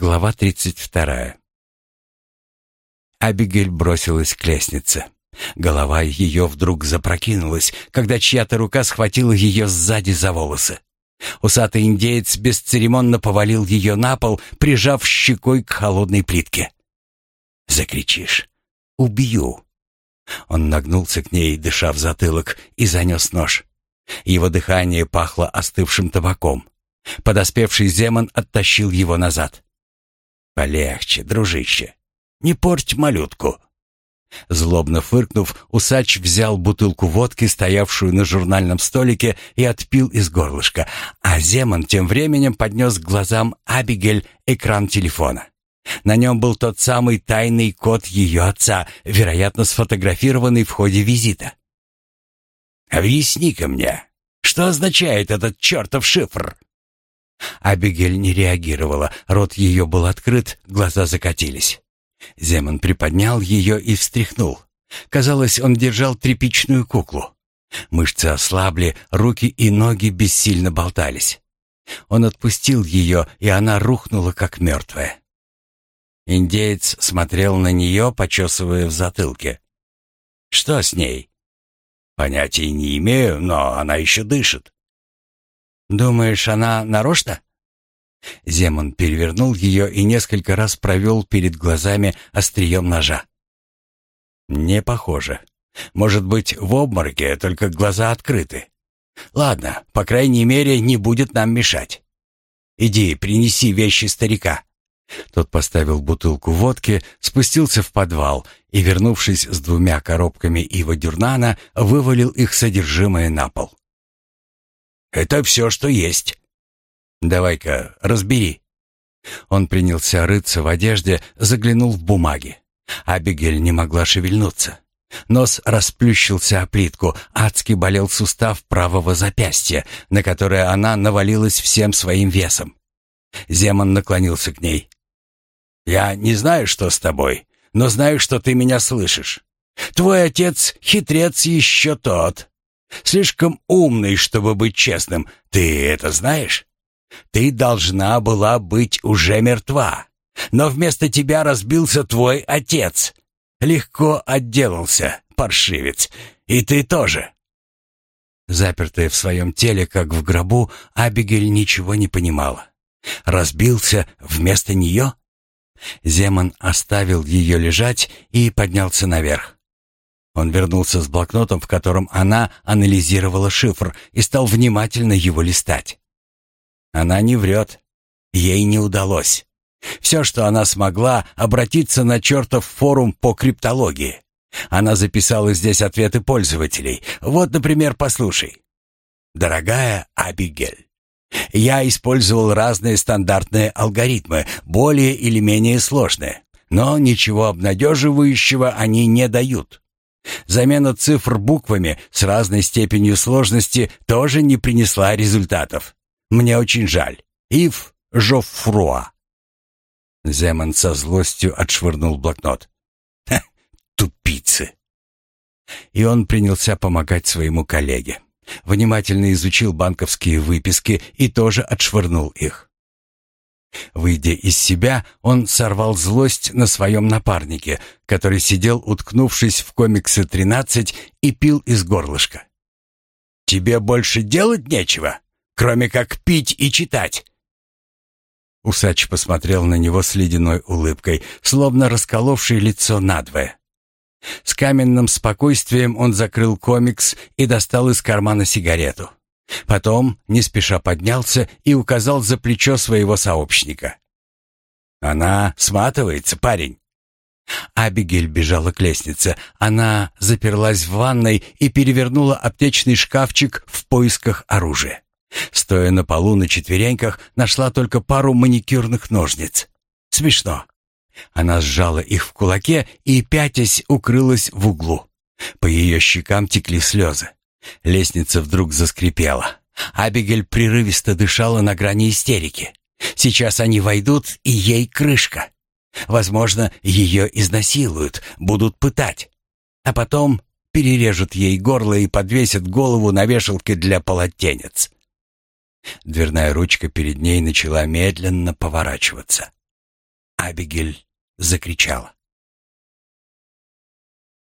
Глава 32. Абигель бросилась к лестнице. Голова ее вдруг запрокинулась, когда чья-то рука схватила ее сзади за волосы. Усатый индеец бесцеремонно повалил ее на пол, прижав щекой к холодной плитке. «Закричишь. Убью!» Он нагнулся к ней, дыша в затылок, и занес нож. Его дыхание пахло остывшим табаком. Подоспевший Земан оттащил его назад. «Полегче, дружище. Не порть малютку». Злобно фыркнув, усач взял бутылку водки, стоявшую на журнальном столике, и отпил из горлышка, а Земан тем временем поднес к глазам Абигель экран телефона. На нем был тот самый тайный код ее отца, вероятно, сфотографированный в ходе визита. «Объясни-ка мне, что означает этот чертов шифр?» Абигель не реагировала, рот ее был открыт, глаза закатились. Земан приподнял ее и встряхнул. Казалось, он держал тряпичную куклу. Мышцы ослабли, руки и ноги бессильно болтались. Он отпустил ее, и она рухнула, как мертвая. Индеец смотрел на нее, почесывая в затылке. «Что с ней?» «Понятия не имею, но она еще дышит». «Думаешь, она нарочно?» Земан перевернул ее и несколько раз провел перед глазами острием ножа. «Не похоже. Может быть, в обмороке, только глаза открыты. Ладно, по крайней мере, не будет нам мешать. Иди, принеси вещи старика». Тот поставил бутылку водки, спустился в подвал и, вернувшись с двумя коробками Ива Дюрнана, вывалил их содержимое на пол. Это все, что есть. Давай-ка, разбери. Он принялся рыться в одежде, заглянул в бумаги. Абигель не могла шевельнуться. Нос расплющился о плитку, адски болел сустав правого запястья, на которое она навалилась всем своим весом. Земан наклонился к ней. «Я не знаю, что с тобой, но знаю, что ты меня слышишь. Твой отец хитрец еще тот. Слишком умный, чтобы быть честным. Ты это знаешь? Ты должна была быть уже мертва. Но вместо тебя разбился твой отец. Легко отделался, паршивец. И ты тоже. Запертая в своем теле, как в гробу, Абигель ничего не понимала. Разбился вместо нее? Земан оставил ее лежать и поднялся наверх. Он вернулся с блокнотом, в котором она анализировала шифр, и стал внимательно его листать. Она не врет. Ей не удалось. Все, что она смогла, обратиться на чертов форум по криптологии. Она записала здесь ответы пользователей. Вот, например, послушай. «Дорогая Абигель, я использовал разные стандартные алгоритмы, более или менее сложные, но ничего обнадеживающего они не дают. Замена цифр буквами с разной степенью сложности тоже не принесла результатов. Мне очень жаль. Ив Жоффруа. Земан со злостью отшвырнул блокнот. Тупицы. И он принялся помогать своему коллеге. Внимательно изучил банковские выписки и тоже отшвырнул их. Выйдя из себя, он сорвал злость на своем напарнике, который сидел, уткнувшись в комиксы «13» и пил из горлышка. «Тебе больше делать нечего, кроме как пить и читать!» Усач посмотрел на него с ледяной улыбкой, словно расколовший лицо надвое. С каменным спокойствием он закрыл комикс и достал из кармана сигарету. Потом, не спеша поднялся и указал за плечо своего сообщника. «Она сматывается, парень». Абигель бежала к лестнице. Она заперлась в ванной и перевернула аптечный шкафчик в поисках оружия. Стоя на полу на четвереньках, нашла только пару маникюрных ножниц. Смешно. Она сжала их в кулаке и, пятясь, укрылась в углу. По ее щекам текли слезы. Лестница вдруг заскрипела. Абигель прерывисто дышала на грани истерики. Сейчас они войдут, и ей крышка. Возможно, ее изнасилуют, будут пытать. А потом перережут ей горло и подвесят голову на вешалке для полотенец. Дверная ручка перед ней начала медленно поворачиваться. Абигель закричала.